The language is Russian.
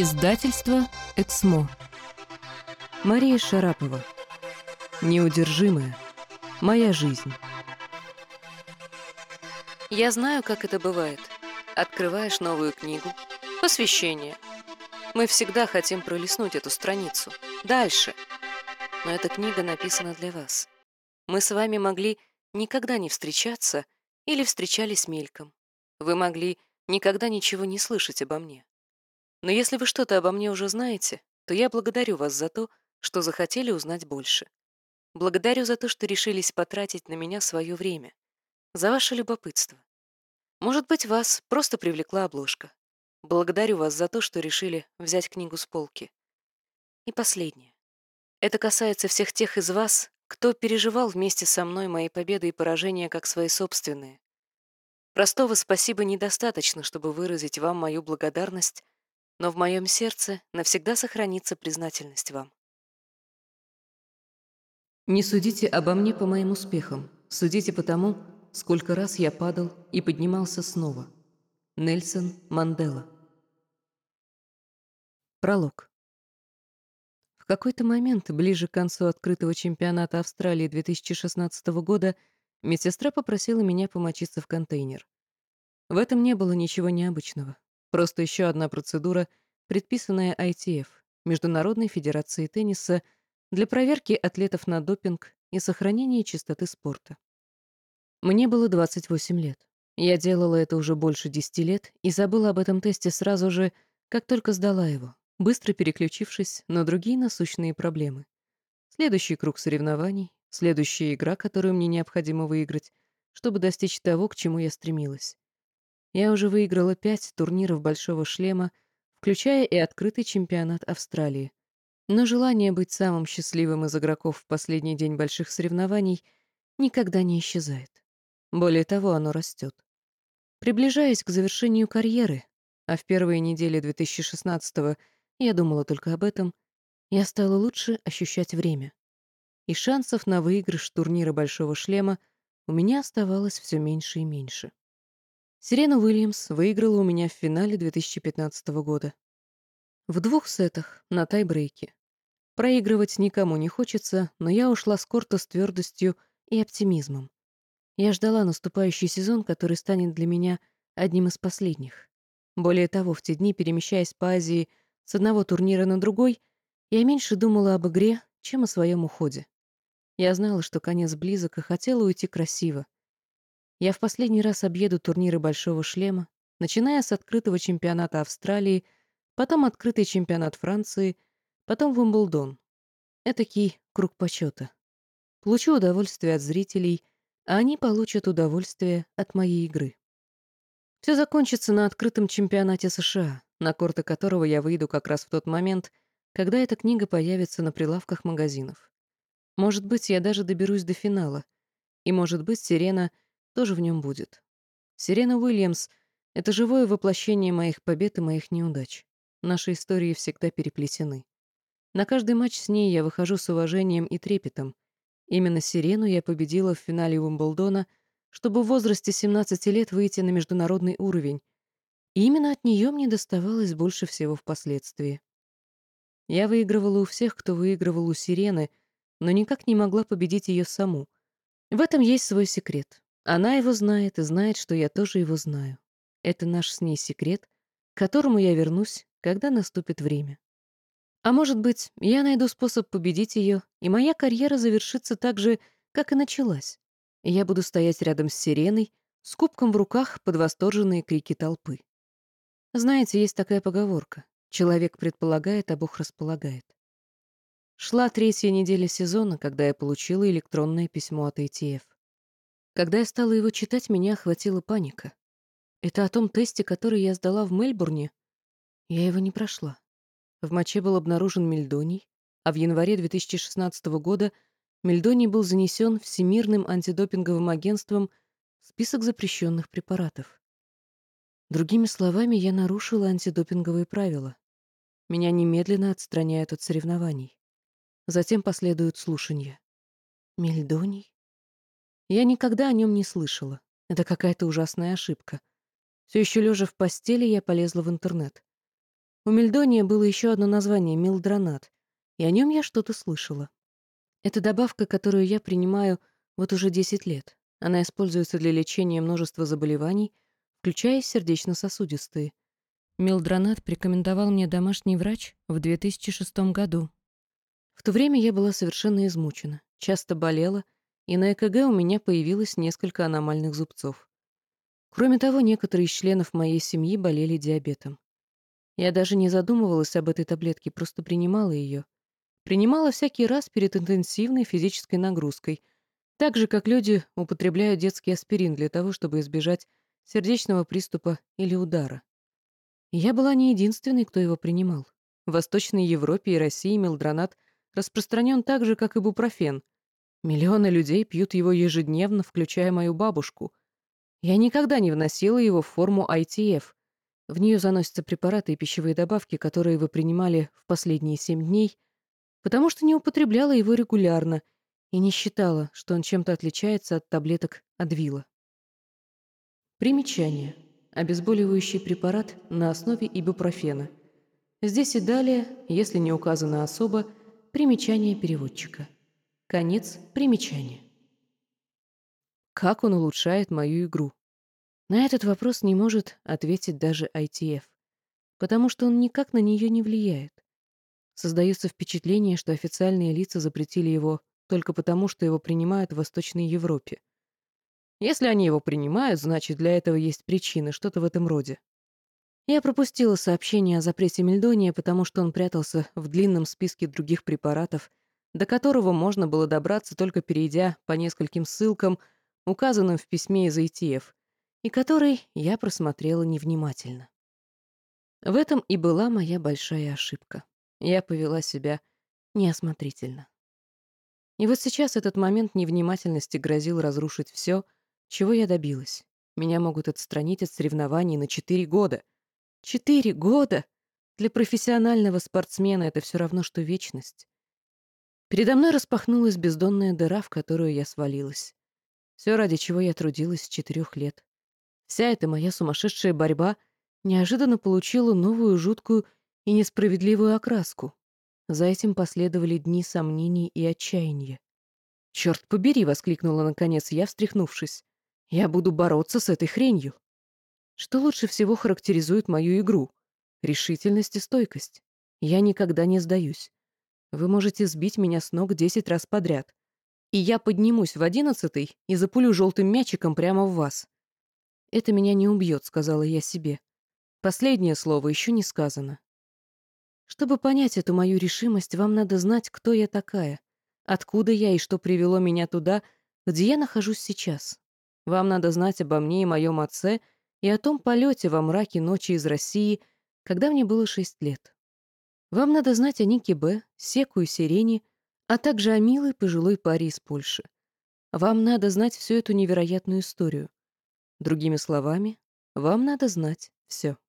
Издательство «Эксмо». Мария Шарапова. Неудержимая. Моя жизнь. Я знаю, как это бывает. Открываешь новую книгу. Посвящение. Мы всегда хотим пролистнуть эту страницу. Дальше. Но эта книга написана для вас. Мы с вами могли никогда не встречаться или встречались мельком. Вы могли никогда ничего не слышать обо мне. Но если вы что-то обо мне уже знаете, то я благодарю вас за то, что захотели узнать больше. Благодарю за то, что решились потратить на меня свое время. За ваше любопытство. Может быть, вас просто привлекла обложка. Благодарю вас за то, что решили взять книгу с полки. И последнее. Это касается всех тех из вас, кто переживал вместе со мной мои победы и поражения как свои собственные. Простого спасибо недостаточно, чтобы выразить вам мою благодарность но в моем сердце навсегда сохранится признательность вам. Не судите обо мне по моим успехам, судите по тому, сколько раз я падал и поднимался снова. Нельсон Мандела Пролог В какой-то момент, ближе к концу открытого чемпионата Австралии 2016 года, медсестра попросила меня помочиться в контейнер. В этом не было ничего необычного. Просто еще одна процедура, предписанная ITF, Международной Федерацией Тенниса, для проверки атлетов на допинг и сохранения чистоты спорта. Мне было 28 лет. Я делала это уже больше 10 лет и забыла об этом тесте сразу же, как только сдала его, быстро переключившись на другие насущные проблемы. Следующий круг соревнований, следующая игра, которую мне необходимо выиграть, чтобы достичь того, к чему я стремилась. Я уже выиграла пять турниров «Большого шлема», включая и открытый чемпионат Австралии. Но желание быть самым счастливым из игроков в последний день больших соревнований никогда не исчезает. Более того, оно растет. Приближаясь к завершению карьеры, а в первые недели 2016-го я думала только об этом, я стала лучше ощущать время. И шансов на выигрыш турнира «Большого шлема» у меня оставалось все меньше и меньше. Сирена Уильямс выиграла у меня в финале 2015 года. В двух сетах, на тайбрейке. Проигрывать никому не хочется, но я ушла с корта с твердостью и оптимизмом. Я ждала наступающий сезон, который станет для меня одним из последних. Более того, в те дни, перемещаясь по Азии с одного турнира на другой, я меньше думала об игре, чем о своем уходе. Я знала, что конец близок, и хотела уйти красиво — я в последний раз объеду турниры Большого шлема, начиная с открытого чемпионата Австралии, потом открытый чемпионат Франции, потом Вимблдон. Этакий круг почета. Получу удовольствие от зрителей, а они получат удовольствие от моей игры. Все закончится на открытом чемпионате США, на корты которого я выйду как раз в тот момент, когда эта книга появится на прилавках магазинов. Может быть, я даже доберусь до финала. И, может быть, Сирена — тоже в нем будет. Сирена Уильямс — это живое воплощение моих побед и моих неудач. Наши истории всегда переплетены. На каждый матч с ней я выхожу с уважением и трепетом. Именно Сирену я победила в финале Уимблдона, чтобы в возрасте 17 лет выйти на международный уровень. И именно от нее мне доставалось больше всего впоследствии. Я выигрывала у всех, кто выигрывал у Сирены, но никак не могла победить ее саму. В этом есть свой секрет. Она его знает и знает, что я тоже его знаю. Это наш с ней секрет, к которому я вернусь, когда наступит время. А может быть, я найду способ победить ее, и моя карьера завершится так же, как и началась. я буду стоять рядом с сиреной, с кубком в руках под восторженные крики толпы. Знаете, есть такая поговорка. Человек предполагает, а Бог располагает. Шла третья неделя сезона, когда я получила электронное письмо от ATF. Когда я стала его читать, меня охватила паника. Это о том тесте, который я сдала в Мельбурне. Я его не прошла. В моче был обнаружен мельдоний, а в январе 2016 года мельдоний был занесен Всемирным антидопинговым агентством в список запрещенных препаратов. Другими словами, я нарушила антидопинговые правила. Меня немедленно отстраняют от соревнований. Затем последуют слушания. Мельдоний? Я никогда о нем не слышала. Это какая-то ужасная ошибка. Все еще лежа в постели, я полезла в интернет. У мельдония было еще одно название — милдронат, и о нем я что-то слышала. Это добавка, которую я принимаю вот уже 10 лет. Она используется для лечения множества заболеваний, включая сердечно-сосудистые. Милдронат порекомендовал мне домашний врач в 2006 году. В то время я была совершенно измучена, часто болела, и на ЭКГ у меня появилось несколько аномальных зубцов. Кроме того, некоторые из членов моей семьи болели диабетом. Я даже не задумывалась об этой таблетке, просто принимала ее. Принимала всякий раз перед интенсивной физической нагрузкой, так же, как люди употребляют детский аспирин для того, чтобы избежать сердечного приступа или удара. Я была не единственной, кто его принимал. В Восточной Европе и России мелдронат распространен так же, как и бупрофен. Миллионы людей пьют его ежедневно, включая мою бабушку. Я никогда не вносила его в форму ITF. В нее заносятся препараты и пищевые добавки, которые вы принимали в последние семь дней, потому что не употребляла его регулярно и не считала, что он чем-то отличается от таблеток Адвила. Примечание. Обезболивающий препарат на основе ибупрофена. Здесь и далее, если не указано особо, примечание переводчика. Конец примечания. Как он улучшает мою игру? На этот вопрос не может ответить даже ITF, потому что он никак на нее не влияет. Создается впечатление, что официальные лица запретили его только потому, что его принимают в Восточной Европе. Если они его принимают, значит, для этого есть причины, что-то в этом роде. Я пропустила сообщение о запрете мельдония, потому что он прятался в длинном списке других препаратов, до которого можно было добраться, только перейдя по нескольким ссылкам, указанным в письме из ITF, и который я просмотрела невнимательно. В этом и была моя большая ошибка. Я повела себя неосмотрительно. И вот сейчас этот момент невнимательности грозил разрушить все — чего я добилась? Меня могут отстранить от соревнований на четыре года. Четыре года! Для профессионального спортсмена это все равно, что вечность. Передо мной распахнулась бездонная дыра, в которую я свалилась. Все, ради чего я трудилась с четырех лет. Вся эта моя сумасшедшая борьба неожиданно получила новую жуткую и несправедливую окраску. За этим последовали дни сомнений и отчаяния. «Черт побери!» — воскликнула наконец я, встряхнувшись. Я буду бороться с этой хренью. Что лучше всего характеризует мою игру? Решительность и стойкость. Я никогда не сдаюсь. Вы можете сбить меня с ног десять раз подряд. И я поднимусь в одиннадцатый и запулю желтым мячиком прямо в вас. Это меня не убьет, сказала я себе. Последнее слово еще не сказано. Чтобы понять эту мою решимость, вам надо знать, кто я такая, откуда я и что привело меня туда, где я нахожусь сейчас. Вам надо знать обо мне и моем отце и о том полете во мраке ночи из России, когда мне было шесть лет. Вам надо знать о Нике Б, Секу и Сирене, а также о милой пожилой паре из Польши. Вам надо знать всю эту невероятную историю. Другими словами, вам надо знать все.